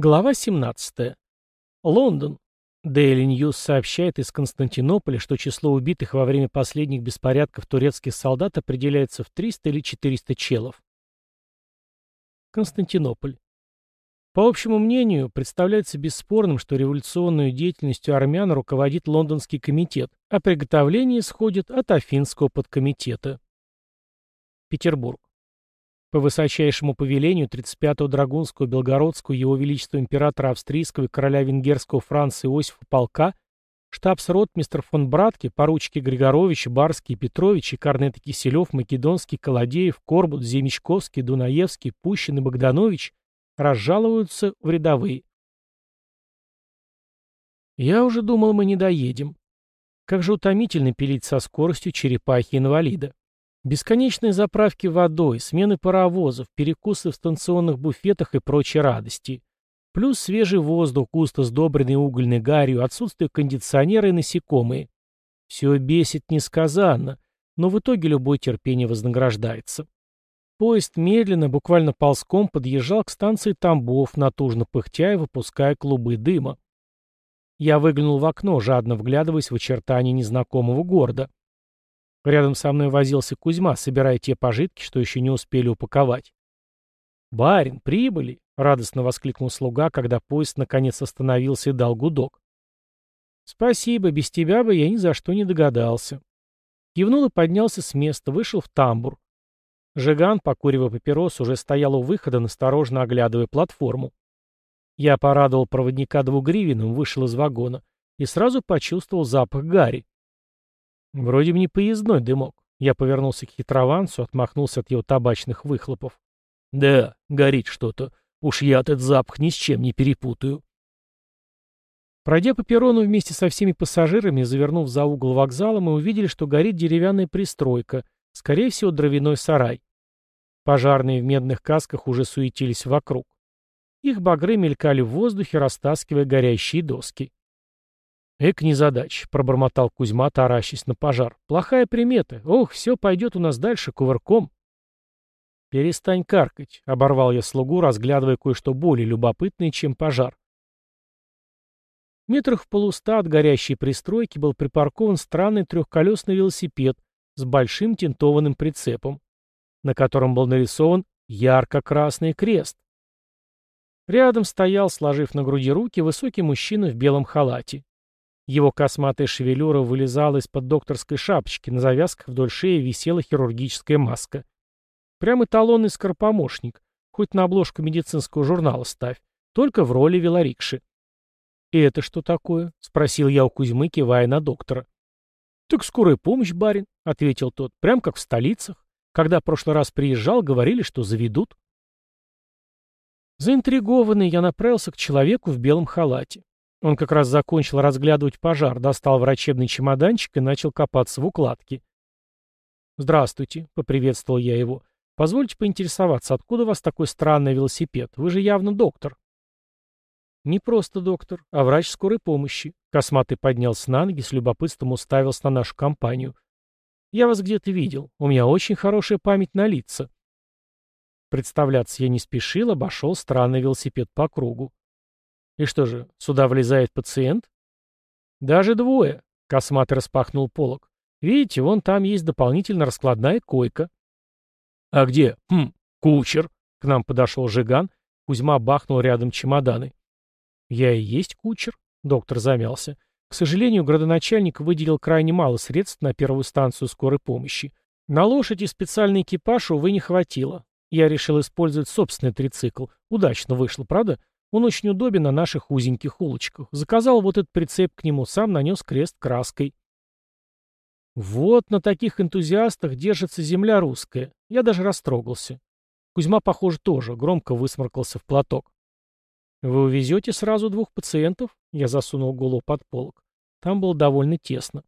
Глава 17. Лондон. Daily News сообщает из Константинополя, что число убитых во время последних беспорядков турецких солдат определяется в 300 или 400 челов. Константинополь. По общему мнению, представляется бесспорным, что революционную деятельностью армян руководит Лондонский комитет, а приготовление исходит от Афинского подкомитета. Петербург. По высочайшему повелению 35-го Драгунского Белгородского Его Величества Императора Австрийского и Короля Венгерского Франца Иосифа полка штабс-ротмистр фон Братки, поручики Григорович, Барский, Петрович и корнеты Киселев, Македонский, Колодеев, Корбут, Земичковский, Дунаевский, Пущин и Богданович разжалуются в рядовые. Я уже думал, мы не доедем. Как же утомительно пилить со скоростью черепахи-инвалида. Бесконечные заправки водой, смены паровозов, перекусы в станционных буфетах и прочие радости. Плюс свежий воздух, густо сдобренный угольной гарью, отсутствие кондиционера и насекомые. Все бесит несказанно, но в итоге любое терпение вознаграждается. Поезд медленно, буквально ползком, подъезжал к станции Тамбов, натужно пыхтя и выпуская клубы дыма. Я выглянул в окно, жадно вглядываясь в очертания незнакомого города. Рядом со мной возился Кузьма, собирая те пожитки, что еще не успели упаковать. «Барин, прибыли!» — радостно воскликнул слуга, когда поезд наконец остановился и дал гудок. «Спасибо, без тебя бы я ни за что не догадался». Кивнул и поднялся с места, вышел в тамбур. Жиган, покуривая папирос, уже стоял у выхода, насторожно оглядывая платформу. Я порадовал проводника двугривенным, вышел из вагона и сразу почувствовал запах гари. Вроде бы не поездной дымок. Я повернулся к хитрованцу, отмахнулся от его табачных выхлопов. Да, горит что-то. Уж я этот запах ни с чем не перепутаю. Пройдя по перрону вместе со всеми пассажирами, завернув за угол вокзала, мы увидели, что горит деревянная пристройка, скорее всего, дровяной сарай. Пожарные в медных касках уже суетились вокруг. Их багры мелькали в воздухе, растаскивая горящие доски. «Эк, незадач», — пробормотал Кузьма, таращась на пожар. «Плохая примета. Ох, все пойдет у нас дальше кувырком». «Перестань каркать», — оборвал я слугу, разглядывая кое-что более любопытное, чем пожар. Метрах в полуста от горящей пристройки был припаркован странный трехколесный велосипед с большим тентованным прицепом, на котором был нарисован ярко-красный крест. Рядом стоял, сложив на груди руки, высокий мужчина в белом халате. Его косматая шевелюра вылезала из-под докторской шапочки, на завязках вдоль шеи висела хирургическая маска. Прям эталонный скоропомощник, хоть на обложку медицинского журнала ставь, только в роли велорикши. «И это что такое?» — спросил я у Кузьмы, кивая на доктора. «Так скорая помощь, барин», — ответил тот, — «прям как в столицах. Когда в прошлый раз приезжал, говорили, что заведут». Заинтригованный, я направился к человеку в белом халате. Он как раз закончил разглядывать пожар, достал врачебный чемоданчик и начал копаться в укладке. «Здравствуйте», — поприветствовал я его. «Позвольте поинтересоваться, откуда у вас такой странный велосипед? Вы же явно доктор». «Не просто доктор, а врач скорой помощи». Косматый поднялся на ноги, с любопытством уставился на нашу компанию. «Я вас где-то видел. У меня очень хорошая память на лица». Представляться я не спешил, обошел странный велосипед по кругу. И что же, сюда влезает пациент? Даже двое. Косматый распахнул полок. Видите, вон там есть дополнительно раскладная койка. А где? Хм, кучер. К нам подошел Жиган. Кузьма бахнул рядом чемоданы. Я и есть кучер. Доктор замялся. К сожалению, градоначальник выделил крайне мало средств на первую станцию скорой помощи. На лошади специальный экипаж, увы, не хватило. Я решил использовать собственный трицикл. Удачно вышло, правда? Он очень удобен на наших узеньких улочках. Заказал вот этот прицеп к нему, сам нанес крест краской. Вот на таких энтузиастах держится земля русская. Я даже растрогался. Кузьма, похоже, тоже громко высморкался в платок. «Вы увезете сразу двух пациентов?» Я засунул голову под полок. Там было довольно тесно.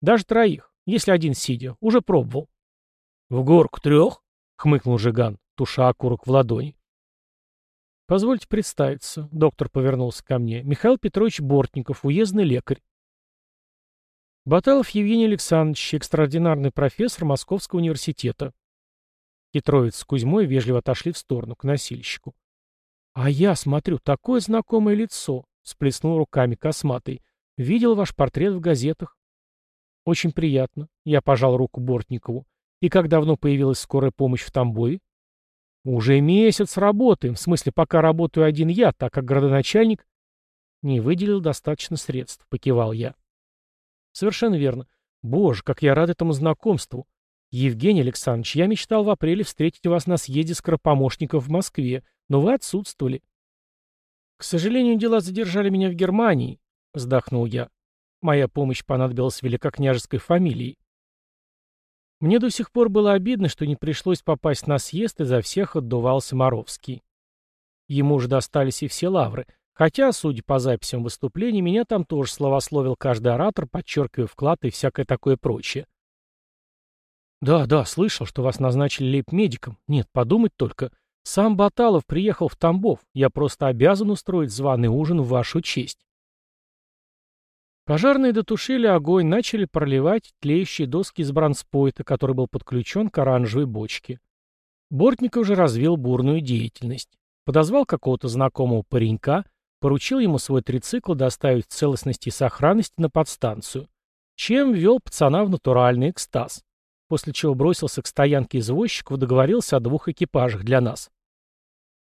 «Даже троих, если один сидя. Уже пробовал». «В горку трех?» — хмыкнул Жиган, туша окурок в ладони. «Позвольте представиться», — доктор повернулся ко мне. «Михаил Петрович Бортников, уездный лекарь». Баталов Евгений Александрович, экстраординарный профессор Московского университета. Петровец с Кузьмой вежливо отошли в сторону, к носильщику. «А я смотрю, такое знакомое лицо», — сплеснул руками косматый. «Видел ваш портрет в газетах». «Очень приятно», — я пожал руку Бортникову. «И как давно появилась скорая помощь в Тамбове?» «Уже месяц работаем, в смысле, пока работаю один я, так как градоначальник...» «Не выделил достаточно средств», — покивал я. «Совершенно верно. Боже, как я рад этому знакомству. Евгений Александрович, я мечтал в апреле встретить вас на съезде скоропомощников в Москве, но вы отсутствовали. К сожалению, дела задержали меня в Германии, вздохнул я. Моя помощь понадобилась великокняжеской фамилии. Мне до сих пор было обидно, что не пришлось попасть на съезд, и за всех отдувался Моровский. Ему уже достались и все лавры, хотя, судя по записям выступлений, меня там тоже словословил каждый оратор, подчеркивая вклад и всякое такое прочее. «Да, да, слышал, что вас назначили лейб-медиком. Нет, подумать только. Сам Баталов приехал в Тамбов. Я просто обязан устроить званый ужин в вашу честь. Пожарные дотушили огонь, начали проливать тлеющие доски из бронспойта, который был подключен к оранжевой бочке. Бортников уже развил бурную деятельность. Подозвал какого-то знакомого паренька, поручил ему свой трицикл доставить в целостности и сохранности на подстанцию, чем ввел пацана в натуральный экстаз, после чего бросился к стоянке извозчиков договорился о двух экипажах для нас.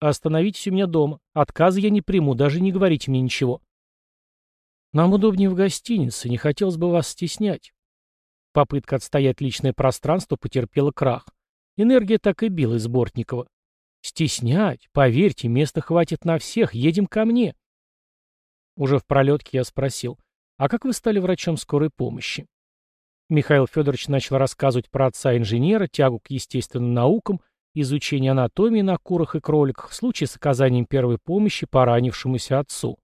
Остановитесь у меня дома. Отказа я не приму, даже не говорите мне ничего. Нам удобнее в гостинице, не хотелось бы вас стеснять. Попытка отстоять личное пространство потерпела крах. Энергия так и била из Бортникова. Стеснять? Поверьте, места хватит на всех, едем ко мне. Уже в пролетке я спросил, а как вы стали врачом скорой помощи? Михаил Федорович начал рассказывать про отца инженера, тягу к естественным наукам изучение анатомии на курах и кроликах, случай с оказанием первой помощи поранившемуся отцу.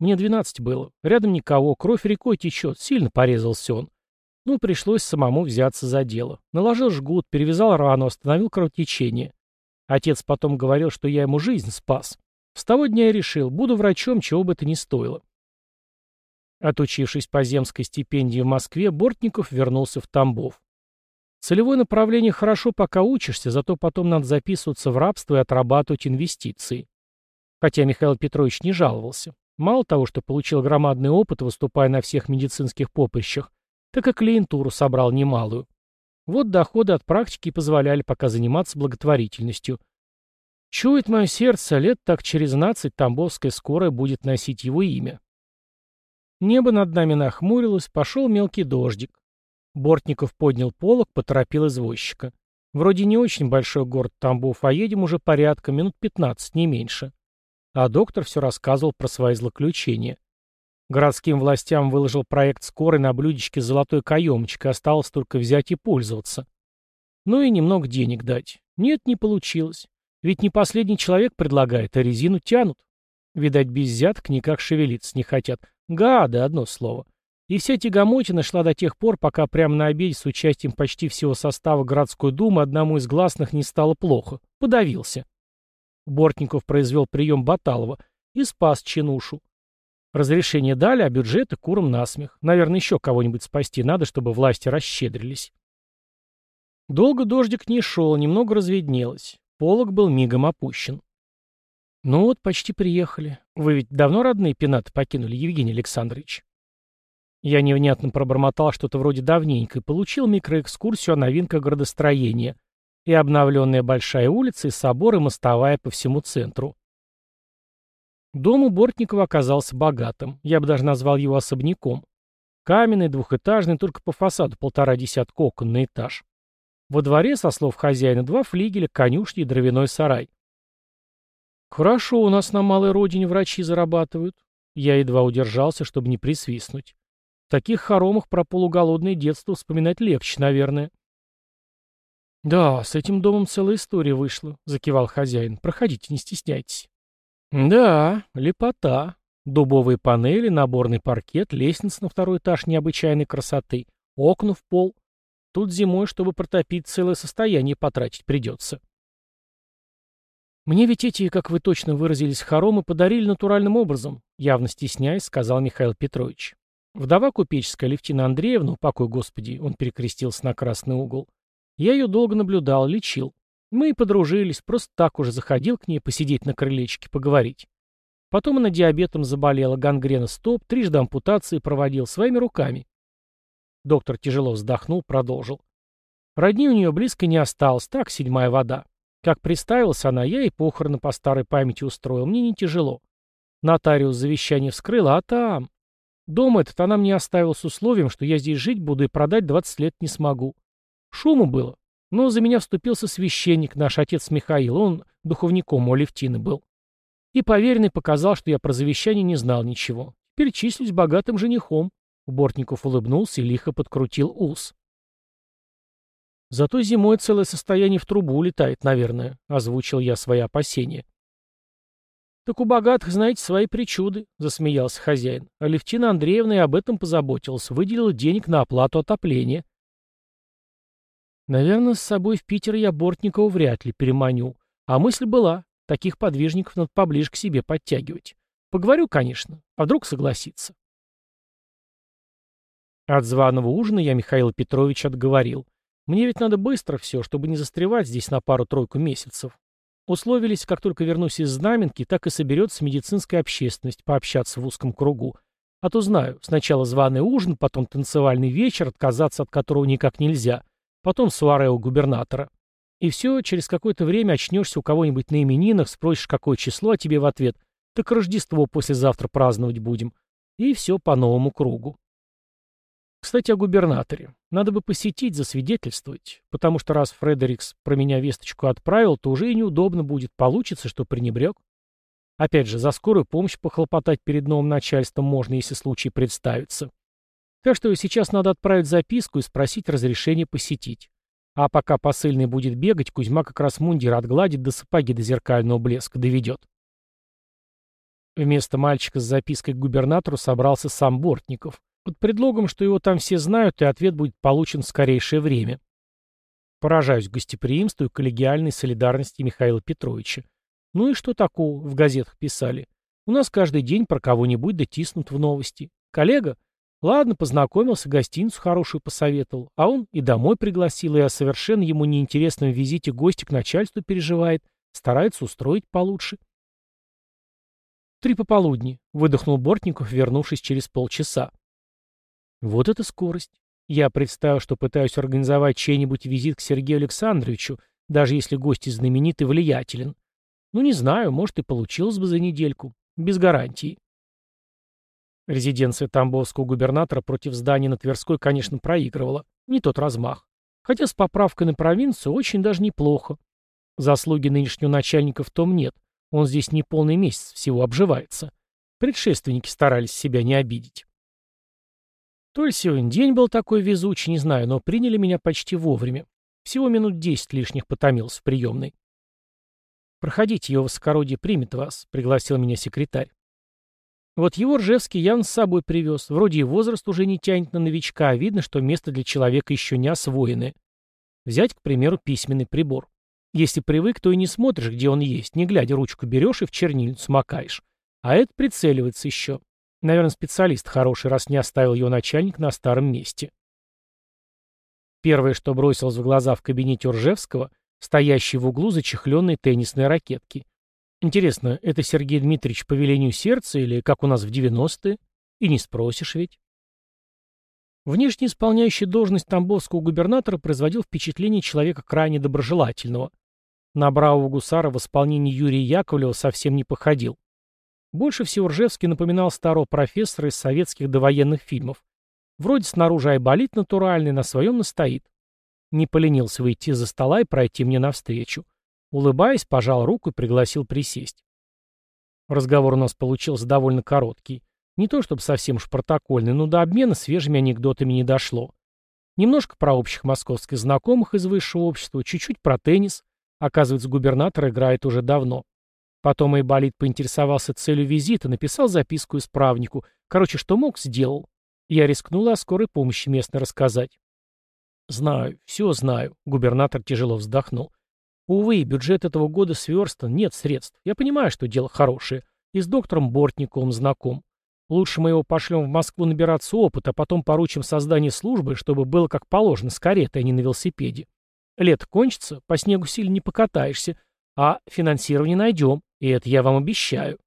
Мне 12 было. Рядом никого, кровь рекой течет, сильно порезался он. Ну, пришлось самому взяться за дело. Наложил жгут, перевязал рану, остановил кровотечение. Отец потом говорил, что я ему жизнь спас. С того дня я решил, буду врачом, чего бы это ни стоило. Отучившись по земской стипендии в Москве, Бортников вернулся в Тамбов. Целевое направление хорошо, пока учишься, зато потом надо записываться в рабство и отрабатывать инвестиции. Хотя Михаил Петрович не жаловался. Мало того, что получил громадный опыт, выступая на всех медицинских поприщах, так и клиентуру собрал немалую. Вот доходы от практики позволяли пока заниматься благотворительностью. Чует мое сердце, лет так через 12 Тамбовская скорая будет носить его имя. Небо над нами нахмурилось, пошел мелкий дождик. Бортников поднял полог, поторопил извозчика. Вроде не очень большой город Тамбов, а едем уже порядка, минут 15, не меньше. А доктор все рассказывал про свои злоключения. Городским властям выложил проект скорой на блюдечке с золотой каемочкой, осталось только взять и пользоваться. Ну и немного денег дать. Нет, не получилось. Ведь не последний человек предлагает, а резину тянут. Видать, без взяток никак шевелиться не хотят. Гады, одно слово. И вся тягомотина шла до тех пор, пока прямо на обеде с участием почти всего состава городской думы одному из гласных не стало плохо. Подавился. Бортников произвел прием Баталова и спас Чинушу. Разрешение дали, а бюджеты куром насмех. Наверное, еще кого-нибудь спасти надо, чтобы власти расщедрились. Долго дождик не шел, немного разведнелось. Полог был мигом опущен. Ну вот, почти приехали. Вы ведь давно родные пенаты покинули, Евгений Александрович? Я невнятно пробормотал что-то вроде давненько и получил микроэкскурсию о новинках градостроения и обновленная большая улица, и собор, и мостовая по всему центру. Дом у Бортникова оказался богатым, я бы даже назвал его особняком. Каменный, двухэтажный, только по фасаду полтора десятка окон на этаж. Во дворе, со слов хозяина, два флигеля, конюшни и дровяной сарай. Хорошо у нас на малой родине врачи зарабатывают. Я едва удержался, чтобы не присвистнуть. В таких хоромах про полуголодное детство вспоминать легче, наверное. «Да, с этим домом целая история вышла», — закивал хозяин. «Проходите, не стесняйтесь». «Да, лепота. Дубовые панели, наборный паркет, лестница на второй этаж необычайной красоты, окна в пол. Тут зимой, чтобы протопить целое состояние, потратить придется». «Мне ведь эти, как вы точно выразились, хоромы подарили натуральным образом», явно стесняясь, сказал Михаил Петрович. Вдова купеческая Левтина Андреевна, покой Господи, он перекрестился на красный угол. Я ее долго наблюдал, лечил. Мы и подружились, просто так уже заходил к ней посидеть на крылечке, поговорить. Потом она диабетом заболела, гангрена стоп, трижды ампутации проводил своими руками. Доктор тяжело вздохнул, продолжил. Родни у нее близко не осталось, так, седьмая вода. Как представилась она, я и похороны по старой памяти устроил, мне не тяжело. Нотариус завещание вскрыл, а там... Дом этот она мне оставила с условием, что я здесь жить буду и продать 20 лет не смогу. Шуму было. Но за меня вступился священник, наш отец Михаил, он духовником у Алевтины был. И поверенный показал, что я про завещание не знал ничего. Теперь числюсь богатым женихом. Бортников улыбнулся и лихо подкрутил ус. «Зато зимой целое состояние в трубу улетает, наверное», — озвучил я свои опасения. «Так у богатых, знаете, свои причуды», — засмеялся хозяин. Алевтина Андреевна и об этом позаботилась, выделила денег на оплату отопления. Наверное, с собой в Питер я Бортникова вряд ли переманю. А мысль была, таких подвижников надо поближе к себе подтягивать. Поговорю, конечно, а вдруг согласится. От званого ужина я Михаила Петровича отговорил. Мне ведь надо быстро все, чтобы не застревать здесь на пару-тройку месяцев. Условились, как только вернусь из Знаменки, так и соберется медицинская общественность пообщаться в узком кругу. А то знаю, сначала званый ужин, потом танцевальный вечер, отказаться от которого никак нельзя, потом суаре губернатора. И все, через какое-то время очнешься у кого-нибудь на именинах, спросишь, какое число, а тебе в ответ «Так Рождество послезавтра праздновать будем». И все по новому кругу. Кстати, о губернаторе. Надо бы посетить, засвидетельствовать, потому что раз Фредерикс про меня весточку отправил, то уже и неудобно будет, получится, что пренебрег. Опять же, за скорую помощь похлопотать перед новым начальством можно, если случай представится. Так что сейчас надо отправить записку и спросить разрешения посетить. А пока посыльный будет бегать, Кузьма как раз мундир отгладит, до сапоги до зеркального блеска доведет. Вместо мальчика с запиской к губернатору собрался сам Бортников под предлогом, что его там все знают, и ответ будет получен в скорейшее время. Поражаюсь гостеприимству и коллегиальной солидарности Михаила Петровича. Ну и что такого, в газетах писали. У нас каждый день про кого-нибудь дотиснут в новости. Коллега? Ладно, познакомился, гостиницу хорошую посоветовал. А он и домой пригласил, и о совершенно ему неинтересном визите гостя к начальству переживает, старается устроить получше. Три пополудни, выдохнул Бортников, вернувшись через полчаса. Вот это скорость. Я представил, что пытаюсь организовать чей-нибудь визит к Сергею Александровичу, даже если гость и знаменит и влиятелен. Ну, не знаю, может, и получилось бы за недельку. Без гарантии. Резиденция Тамбовского губернатора против здания на Тверской, конечно, проигрывала. Не тот размах. Хотя с поправкой на провинцию очень даже неплохо. Заслуги нынешнего начальника в том нет. Он здесь не полный месяц всего обживается. Предшественники старались себя не обидеть. То ли сегодня день был такой везучий, не знаю, но приняли меня почти вовремя. Всего минут десять лишних потомился в приемной. «Проходите, его высокородие примет вас», — пригласил меня секретарь. Вот его Ржевский явно с собой привез. Вроде и возраст уже не тянет на новичка, а видно, что место для человека еще не освоенное. Взять, к примеру, письменный прибор. Если привык, то и не смотришь, где он есть, не глядя, ручку берешь и в чернильницу макаешь. А это прицеливается еще. Наверное, специалист хороший, раз не оставил его начальник на старом месте. Первое, что бросилось в глаза в кабинете Уржевского, стоящий в углу зачехленной теннисной ракетки. Интересно, это Сергей Дмитриевич по велению сердца или как у нас в 90-е? И не спросишь ведь. Внешне исполняющий должность тамбовского губернатора производил впечатление человека крайне доброжелательного. На бравого гусара в исполнении Юрия Яковлева совсем не походил. Больше всего Ржевский напоминал старого профессора из советских довоенных фильмов. Вроде снаружи айболит натуральный, на своем настоит. Не поленился выйти за стола и пройти мне навстречу. Улыбаясь, пожал руку и пригласил присесть. Разговор у нас получился довольно короткий. Не то чтобы совсем уж протокольный, но до обмена свежими анекдотами не дошло. Немножко про общих московских знакомых из высшего общества, чуть-чуть про теннис. Оказывается, губернатор играет уже давно. Потом Айболит поинтересовался целью визита, написал записку исправнику. Короче, что мог, сделал. Я рискнула о скорой помощи местной рассказать. «Знаю, все знаю», — губернатор тяжело вздохнул. «Увы, бюджет этого года сверстан, нет средств. Я понимаю, что дело хорошее. И с доктором Бортниковым знаком. Лучше мы его пошлем в Москву набираться опыта, а потом поручим создание службы, чтобы было как положено, с каретой, а не на велосипеде. Лето кончится, по снегу сильно не покатаешься, а финансирование найдем, и это я вам обещаю.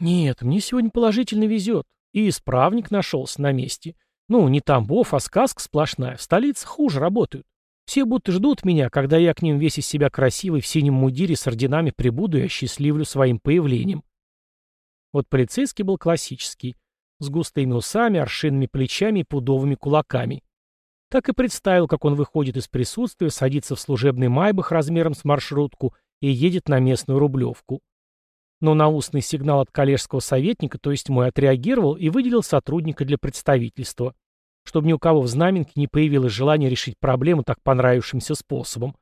Нет, мне сегодня положительно везет. И исправник нашелся на месте. Ну, не Тамбов, а сказка сплошная. В столице хуже работают. Все будто ждут меня, когда я к ним весь из себя красивый в синем мундире с орденами прибуду и осчастливлю своим появлением. Вот полицейский был классический, с густыми усами, аршинными плечами и пудовыми кулаками. Так и представил, как он выходит из присутствия, садится в служебный майбах размером с маршрутку и едет на местную рублевку. Но на устный сигнал от коллежского советника, то есть мой, отреагировал и выделил сотрудника для представительства чтобы ни у кого в знаменке не появилось желание решить проблему так понравившимся способом.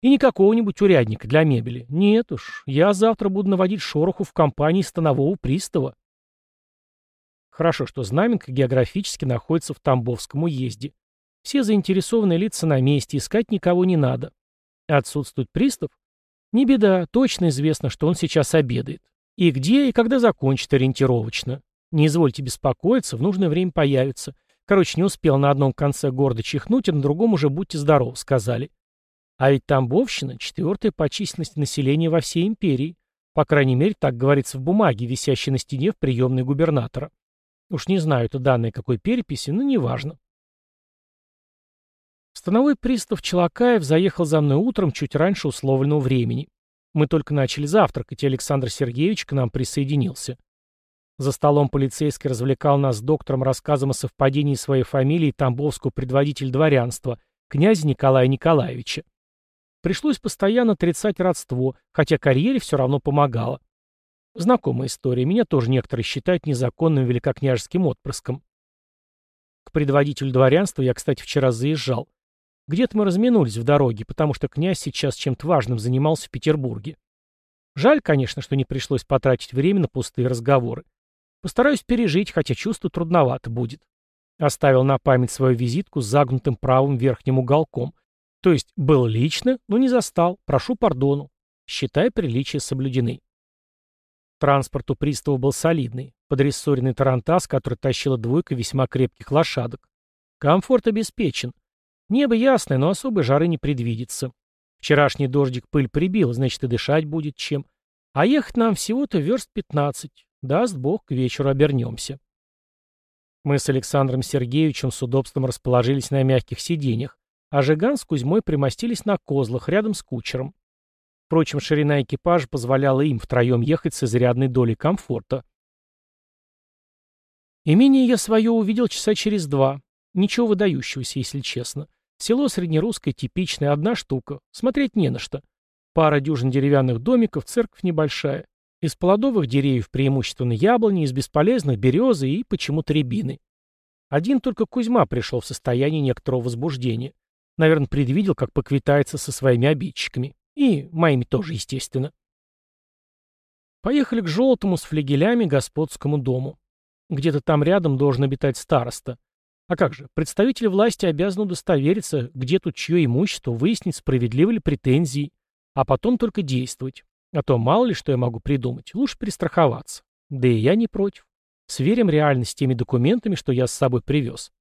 И не какого-нибудь урядника для мебели. Нет уж, я завтра буду наводить шороху в компании станового пристава. Хорошо, что знаменка географически находится в Тамбовском уезде. Все заинтересованные лица на месте, искать никого не надо. Отсутствует пристав? Не беда, точно известно, что он сейчас обедает. И где и когда закончит ориентировочно. Не извольте беспокоиться, в нужное время появится. Короче, не успел на одном конце города чихнуть, а на другом уже «будьте здоровы», сказали. А ведь Тамбовщина — четвертая по численности населения во всей империи. По крайней мере, так говорится в бумаге, висящей на стене в приемной губернатора. Уж не знаю, это данные какой переписи, но неважно. Становой пристав Челакаев заехал за мной утром чуть раньше условленного времени. Мы только начали завтракать, и Александр Сергеевич к нам присоединился. За столом полицейский развлекал нас с доктором рассказом о совпадении своей фамилии тамбовского предводителя дворянства, князя Николая Николаевича. Пришлось постоянно отрицать родство, хотя карьере все равно помогало. Знакомая история, меня тоже некоторые считают незаконным великокняжеским отпрыском. К предводителю дворянства я, кстати, вчера заезжал. Где-то мы разминулись в дороге, потому что князь сейчас чем-то важным занимался в Петербурге. Жаль, конечно, что не пришлось потратить время на пустые разговоры. Постараюсь пережить, хотя чувство трудновато будет. Оставил на память свою визитку с загнутым правым верхним уголком. То есть был лично, но не застал. Прошу пардону. Считай, приличия соблюдены. Транспорт у пристава был солидный. Подрессоренный тарантас, который тащила двойка весьма крепких лошадок. Комфорт обеспечен. Небо ясное, но особой жары не предвидится. Вчерашний дождик пыль прибил, значит и дышать будет чем. А ехать нам всего-то верст пятнадцать. Даст Бог, к вечеру обернемся. Мы с Александром Сергеевичем с удобством расположились на мягких сиденьях, а Жиган с Кузьмой примостились на козлах рядом с кучером. Впрочем, ширина экипажа позволяла им втроем ехать с изрядной долей комфорта. Имение я свое увидел часа через два. Ничего выдающегося, если честно. Село среднерусское, типичное, одна штука. Смотреть не на что. Пара дюжин деревянных домиков, церковь небольшая. Из плодовых деревьев преимущественно яблони, из бесполезных березы и почему-то рябины. Один только Кузьма пришел в состояние некоторого возбуждения. Наверное, предвидел, как поквитается со своими обидчиками. И моими тоже, естественно. Поехали к желтому с флегелями господскому дому. Где-то там рядом должен обитать староста. А как же, представители власти обязаны удостовериться, где тут чье имущество, выяснить, справедливы ли претензии, а потом только действовать. А то мало ли что я могу придумать, лучше перестраховаться. Да и я не против. Сверим реальность с теми документами, что я с собой привез.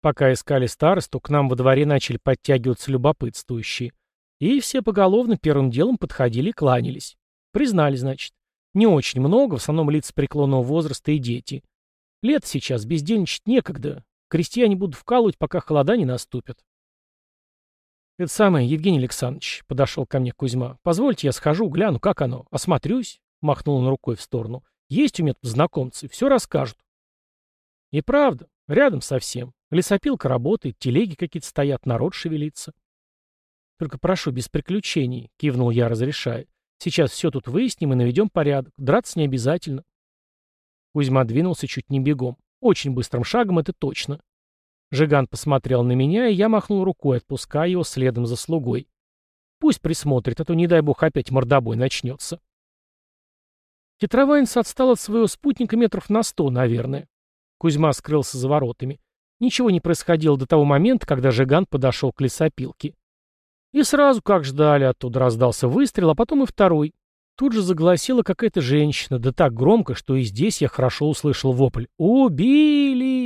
Пока искали старосту, к нам во дворе начали подтягиваться любопытствующие. И все поголовно первым делом подходили и кланялись. Признали, значит. Не очень много, в основном лица преклонного возраста и дети. Лето сейчас, бездельничать некогда. Крестьяне будут вкалывать, пока холода не наступят. «Это самое, Евгений Александрович», — подошел ко мне Кузьма. «Позвольте, я схожу, гляну, как оно. Осмотрюсь», — махнул он рукой в сторону. «Есть у меня тут знакомцы, все расскажут». И правда, рядом совсем. Лесопилка работает, телеги какие-то стоят, народ шевелится. «Только прошу, без приключений», — кивнул я, разрешая. «Сейчас все тут выясним и наведем порядок. Драться не обязательно». Кузьма двинулся чуть не бегом. Очень быстрым шагом, это точно. Жиган посмотрел на меня, и я махнул рукой, отпуская его следом за слугой. Пусть присмотрит, а то, не дай бог, опять мордобой начнется. Тетрованец отстал от своего спутника метров на сто, наверное. Кузьма скрылся за воротами. Ничего не происходило до того момента, когда Жиган подошел к лесопилке. И сразу, как ждали, оттуда раздался выстрел, а потом и второй. Тут же загласила какая-то женщина, да так громко, что и здесь я хорошо услышал вопль «Убили!».